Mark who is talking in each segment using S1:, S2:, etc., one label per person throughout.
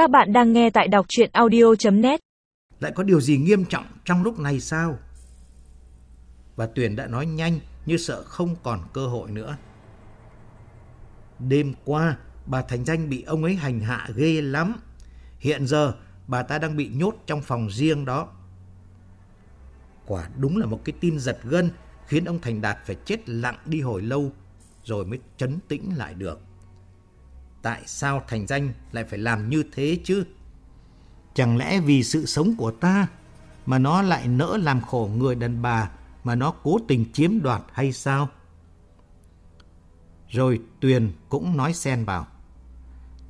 S1: Các bạn đang nghe tại đọc chuyện audio.net
S2: Lại có điều gì nghiêm trọng trong lúc này sao? Và Tuyền đã nói nhanh như sợ không còn cơ hội nữa. Đêm qua, bà Thành Danh bị ông ấy hành hạ ghê lắm. Hiện giờ, bà ta đang bị nhốt trong phòng riêng đó. Quả đúng là một cái tin giật gân khiến ông Thành Đạt phải chết lặng đi hồi lâu rồi mới chấn tĩnh lại được. Tại sao Thành Danh lại phải làm như thế chứ? Chẳng lẽ vì sự sống của ta mà nó lại nỡ làm khổ người đàn bà mà nó cố tình chiếm đoạt hay sao? Rồi Tuyền cũng nói xen vào.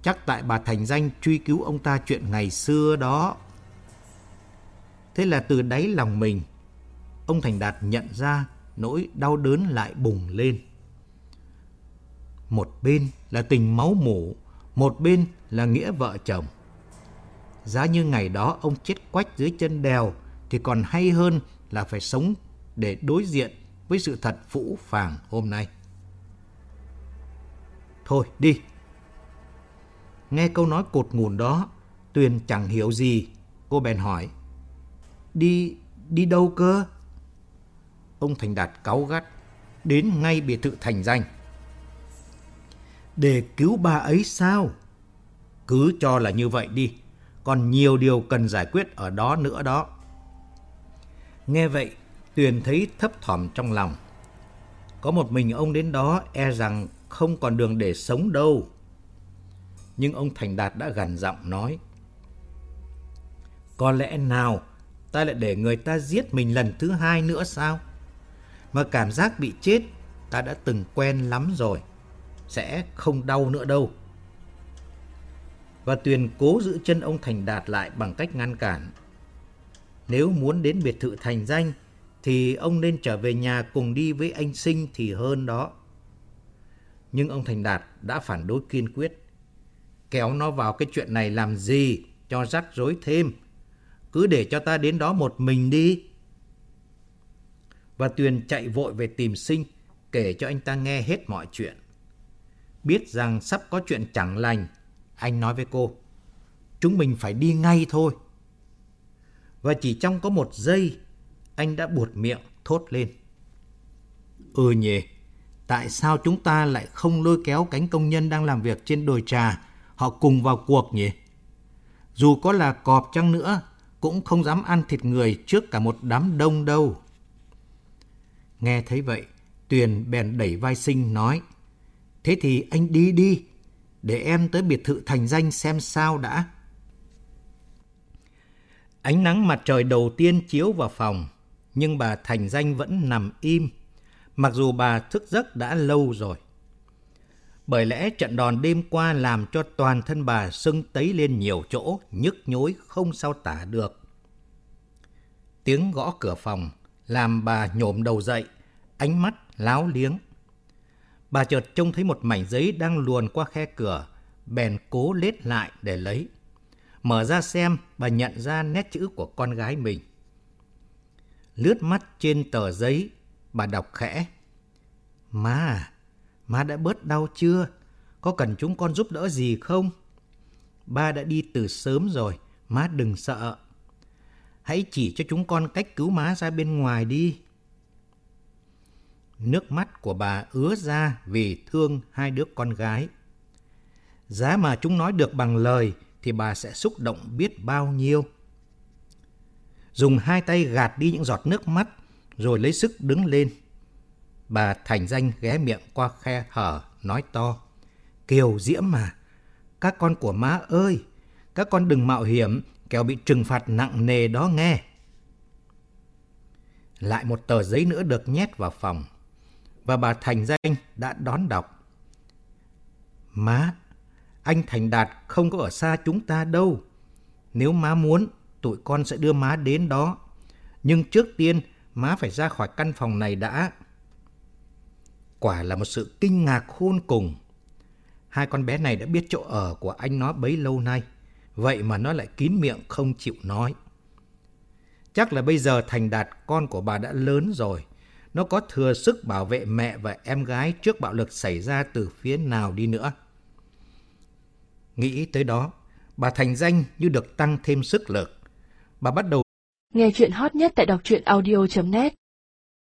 S2: Chắc tại bà Thành Danh truy cứu ông ta chuyện ngày xưa đó. Thế là từ đáy lòng mình, ông Thành Đạt nhận ra nỗi đau đớn lại bùng lên. Một bên là tình máu mủ, một bên là nghĩa vợ chồng. Giá như ngày đó ông chết quách dưới chân đèo thì còn hay hơn là phải sống để đối diện với sự thật phũ phàng hôm nay. Thôi đi. Nghe câu nói cột ngùn đó, Tuyền chẳng hiểu gì. Cô bèn hỏi. Đi, đi đâu cơ? Ông Thành Đạt cáu gắt, đến ngay biệt thự thành danh. Để cứu bà ấy sao? Cứ cho là như vậy đi, còn nhiều điều cần giải quyết ở đó nữa đó. Nghe vậy, Tuyền thấy thấp thỏm trong lòng. Có một mình ông đến đó e rằng không còn đường để sống đâu. Nhưng ông Thành Đạt đã gằn giọng nói. Có lẽ nào ta lại để người ta giết mình lần thứ hai nữa sao? Mà cảm giác bị chết ta đã từng quen lắm rồi. Sẽ không đau nữa đâu. Và Tuyền cố giữ chân ông Thành Đạt lại bằng cách ngăn cản. Nếu muốn đến biệt thự thành danh thì ông nên trở về nhà cùng đi với anh Sinh thì hơn đó. Nhưng ông Thành Đạt đã phản đối kiên quyết. Kéo nó vào cái chuyện này làm gì cho rắc rối thêm. Cứ để cho ta đến đó một mình đi. Và Tuyền chạy vội về tìm Sinh, kể cho anh ta nghe hết mọi chuyện. Biết rằng sắp có chuyện chẳng lành, anh nói với cô, chúng mình phải đi ngay thôi. Và chỉ trong có một giây, anh đã buột miệng thốt lên. Ừ nhỉ, tại sao chúng ta lại không lôi kéo cánh công nhân đang làm việc trên đồi trà, họ cùng vào cuộc nhỉ? Dù có là cọp chăng nữa, cũng không dám ăn thịt người trước cả một đám đông đâu. Nghe thấy vậy, Tuyền bèn đẩy vai sinh nói, Thế thì anh đi đi, để em tới biệt thự thành danh xem sao đã. Ánh nắng mặt trời đầu tiên chiếu vào phòng, nhưng bà Thành Danh vẫn nằm im, mặc dù bà thức giấc đã lâu rồi. Bởi lẽ trận đòn đêm qua làm cho toàn thân bà sưng tấy lên nhiều chỗ, nhức nhối không sao tả được. Tiếng gõ cửa phòng làm bà nhổm đầu dậy, ánh mắt láo liếng. Bà chợt trông thấy một mảnh giấy đang luồn qua khe cửa, bèn cố lết lại để lấy. Mở ra xem, bà nhận ra nét chữ của con gái mình. Lướt mắt trên tờ giấy, bà đọc khẽ. Má à, má đã bớt đau chưa? Có cần chúng con giúp đỡ gì không? Ba đã đi từ sớm rồi, má đừng sợ. Hãy chỉ cho chúng con cách cứu má ra bên ngoài đi. Nước mắt của bà ứa ra vì thương hai đứa con gái. Giá mà chúng nói được bằng lời thì bà sẽ xúc động biết bao nhiêu. Dùng hai tay gạt đi những giọt nước mắt rồi lấy sức đứng lên. Bà Thành Danh ghé miệng qua khe hở nói to. Kiều Diễm mà, các con của má ơi, các con đừng mạo hiểm kẻo bị trừng phạt nặng nề đó nghe. Lại một tờ giấy nữa được nhét vào phòng và bà Thành Danh đã đón đọc. Má, anh Thành Đạt không có ở xa chúng ta đâu. Nếu má muốn, tụi con sẽ đưa má đến đó. Nhưng trước tiên, má phải ra khỏi căn phòng này đã. Quả là một sự kinh ngạc khôn cùng. Hai con bé này đã biết chỗ ở của anh nó bấy lâu nay. Vậy mà nó lại kín miệng không chịu nói. Chắc là bây giờ Thành Đạt con của bà đã lớn rồi. Nó có thừa sức bảo vệ mẹ và em gái trước bạo lực xảy ra từ phía nào đi nữa. Nghĩ tới đó, Bà thành danh như được tăng thêm sức lực. Bà bắt đầu
S3: Nghe chuyện hot nhất tại đọc truyện audio.net